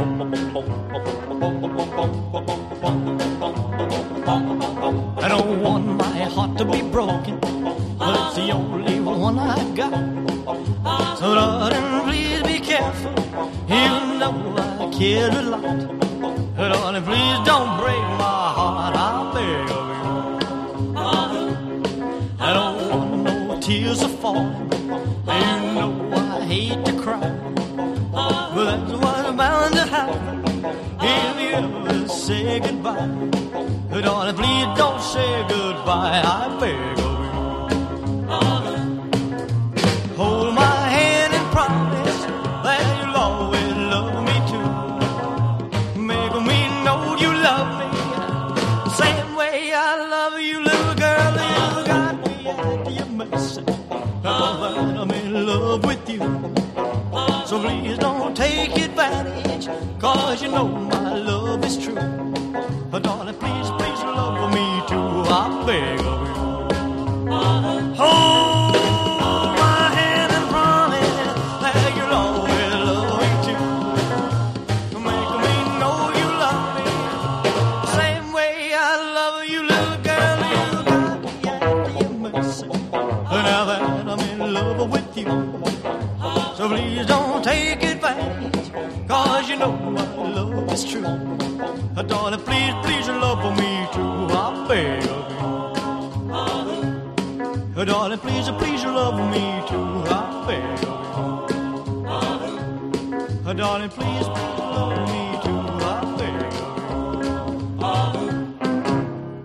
I don't want my heart to be broken, but it's the only one I got. So darling, please be careful, even though I care a lot. Darling, please don't break my heart, I beg of you. I don't want no tears to fall. You know I hate to cry, ever say goodbye. Darling, please don't say goodbye, I beg of you. Hold my hand and promise that you'll always love me too. Make me know you love me the same way I love you, little girl. You got me at your mercy. I'm in love with you. So please don't take advantage, cause you know my love is true. Darling, please, please love me too, I beg of you. Make me know you love me same way I love. You So please don't take advantage, cause you know my love is true. Uh, Darling, please, please love me too, I beg of you. Uh, Darling, please, please love me too, I beg of you. Uh, Darling, please, please love me